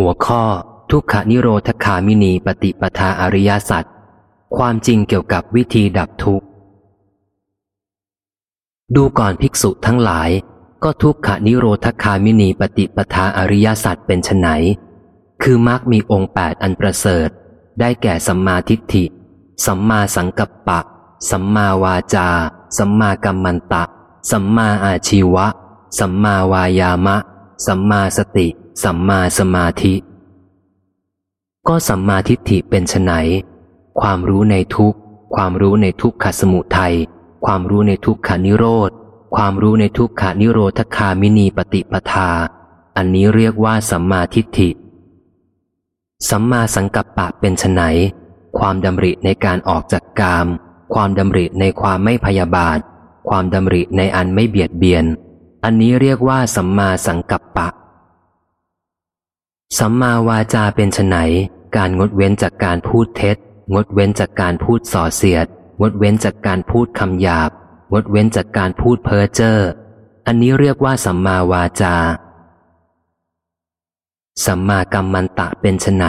หัวข้อทุกขานิโรธคามินีปฏิปทาอริยสัจความจริงเกี่ยวกับวิธีดับทุกข์ ดูก่อนภิกษุทั้งหลาย ก็ทุกขานิโรธคามินีปฏิปทาอริยสัจเป็นไฉนคือมรรคมีองค์แปดอันประเสริฐ ได้แก่สัมมาทิฏฐิ สัมมาสังกัปปะ สัมมาวาจา สัมมากัมมันตะ สัมมาอาชีวะ สัมมาวายามะ สัมมาสติ สัมมาสมาธิ ก็สัมมาทิฏฐิเป็นไฉนความรู้ในทุกความรู้ในทุกขสมุทัยความรู้ในทุกขานิโรธ ความรู้ในทุกขานิโรธคามินีปฏิปทา อันนี้เรียกว่าสัมมาทิฏฐิ สัมมาสังกัปปะเป็นไฉนความดำริในการออกจากกาม ความดำริในความไม่พยาบาท ความดำริในอันไม่เบียดเบียน อันนี้เรียกว่าสัมมาสังกัปปะ สัมมาวาจาเป็นไนการงดเว้นจากการพูดเท็จ งดเว้นจากการพูดส่อเสียด งดเว้นจากการพูดคำหยาบ งดเว้นจากการพูดเพ้อเจ้อ อันนี้เรียกว่าสัมมาวาจา สัมมากัมมันตะเป็นไน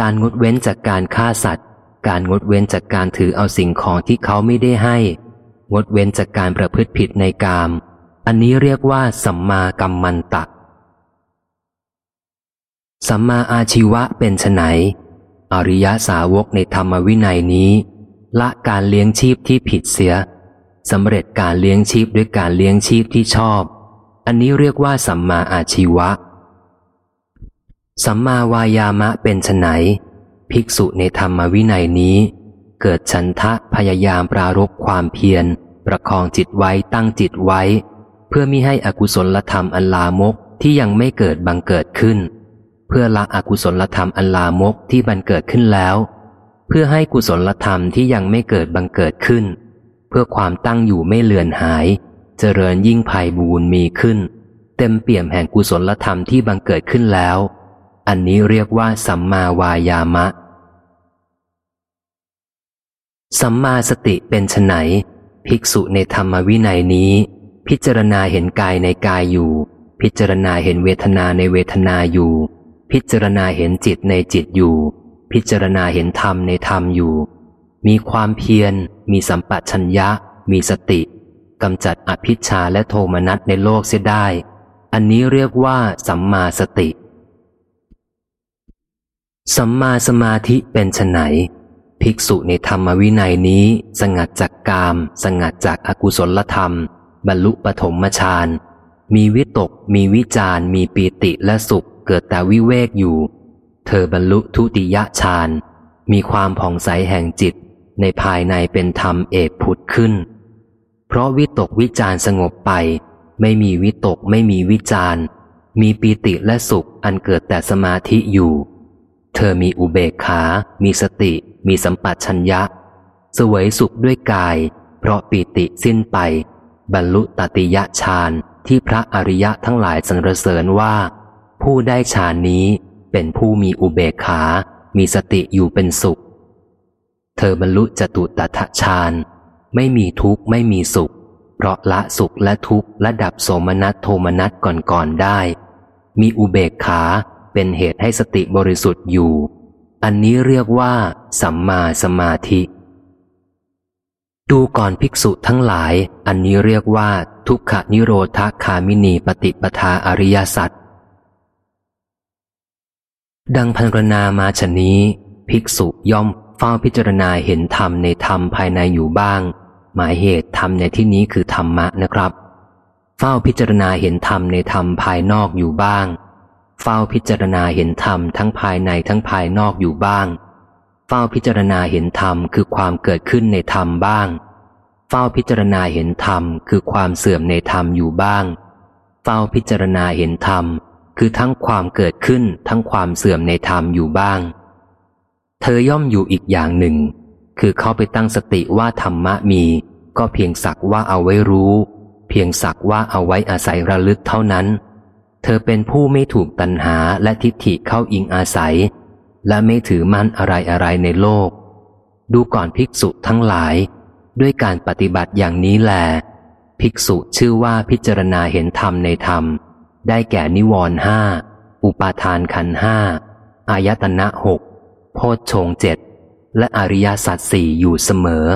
การงดเว้นจากการฆ่าสัตว์ การงดเว้นจากการถือเอาสิ่งของที่เขาไม่ได้ให้ งดเว้นจากการประพฤติผิดในกาม อันนี้เรียกว่าสัมมากัมมันตะ สัมมาอาชีวะเป็นไนอริยสาวกในธรรมวินัยนี้ ละการเลี้ยงชีพที่ผิดเสียสำเร็จการเลี้ยงชีพด้วยการเลี้ยงชีพที่ชอบ อันนี้เรียกว่าสัมมาอาชีวะ สัมมาวายามะเป็นไนภิกษุในธรรมวินัยนี้ เกิดฉันทะพยายามปรารบความเพียร ประคองจิตไว้ตั้งจิตไว้ เพื่อมิให้อกุศลธรรมอันลามกที่ยังไม่เกิดบังเกิดขึ้น เพื่อละอกุศลธรรมอันลามกที่บังเกิดขึ้นแล้ว เพื่อให้กุศลธรรมที่ยังไม่เกิดบังเกิดขึ้น เพื่อความตั้งอยู่ไม่เลือนหาย เจริญยิ่งภัยบูรมีขึ้น เต็มเปี่ยมแห่งกุศลธรรมที่บังเกิดขึ้นแล้ว อันนี้เรียกว่าสัมมาวายามะ สัมมาสติเป็นไฉนภิกษุในธรรมวินัยนี้ พิจารณาเห็นกายในกายอยู่ พิจารณาเห็นเวทนาในเวทนาอยู่ พิจารณาเห็นจิตในจิตอยู่ พิจารณาเห็นธรรมในธรรมอยู่ มีความเพียร มีสัมปชัญญะ มีสติกำจัดอภิชาและโทมนัสในโลกเสียได้ อันนี้เรียกว่าสัมมาสติ สัมมาสมาธิเป็นไฉนภิกษุในธรรมวินัยนี้ สงัดจากกาม สงัดจากอากุศลธรรม บรรลุปฐมฌานมีวิตก มีวิจารมีปีติและสุข เกิดแต่วิเวกอยู่ เธอบรรลุทุติยฌาน มีความผ่องใสแห่งจิต ในภายในเป็นธรรมเอกผุดขึ้น เพราะวิตกวิจารสงบไป ไม่มีวิตกไม่มีวิจารมีปีติและสุขอันเกิดแต่สมาธิอยู่ เธอมีอุเบกขา มีสติ มีสัมปัชัญญะ สวยสุขด้วยกาย เพราะปีติสิ้นไป บรรลุตติยฌานที่พระอริยะทั้งหลายสรรเสริญว่า ผู้ได้ฌานนี้เป็นผู้มีอุเบกขา มีสติอยู่เป็นสุข เธอบรรลุจตุตถฌานไม่มีทุกข์ไม่มีสุข เพราะละสุขและทุกข์และดับโสมนัสโทมนัสก่อนๆได้ มีอุเบกขาเป็นเหตุให้สติบริสุทธิ์อยู่ อันนี้เรียกว่าสัมมาสมาธิ ดูก่อนภิกษุทั้งหลาย อันนี้เรียกว่า ทุกขนิโรธคามินีปฏิปทาอริยสัจ ดังพันรนามาชนนี้ ภิกษุย่อมเฝ้าพิจารณาเห็นธรรมในธรรมภายในอยู่บ้าง หมายเหตุธรรมในที่นี้คือธรรมะนะครับ เฝ้าพิจารณาเห็นธรรมในธรรมภายนอกอยู่บ้าง เฝ้าพิจารณาเห็นธรรมทั้งภายในทั้งภายนอกอยู่บ้าง เฝ้าพิจารณาเห็นธรรมคือความเกิดขึ้นในธรรมบ้าง เฝ้าพิจารณาเห็นธรรมคือความเสื่อมในธรรมอยู่บ้าง เฝ้าพิจารณาเห็นธรรม คือทั้งความเกิดขึ้นทั้งความเสื่อมในธรรมอยู่บ้าง เธอย่อมอยู่อีกอย่างหนึ่ง คือเข้าไปตั้งสติว่าธรรมะมี ก็เพียงสักว่าเอาไว้รู้ เพียงสักว่าเอาไว้อาศัยระลึกเท่านั้น เธอเป็นผู้ไม่ถูกตัณหาและทิฏฐิเข้าอิงอาศัย และไม่ถือมั่นอะไรอะไรในโลก ดูก่อนภิกษุทั้งหลาย ด้วยการปฏิบัติอย่างนี้แลภิกษุชื่อว่าพิจารณาเห็นธรรมในธรรม ได้แก่นิวรณ์ห้า อุปาทานขันห้า อายตนะหกโพชฌงเจ็ด และอริยสัจสี่อยู่เสมอ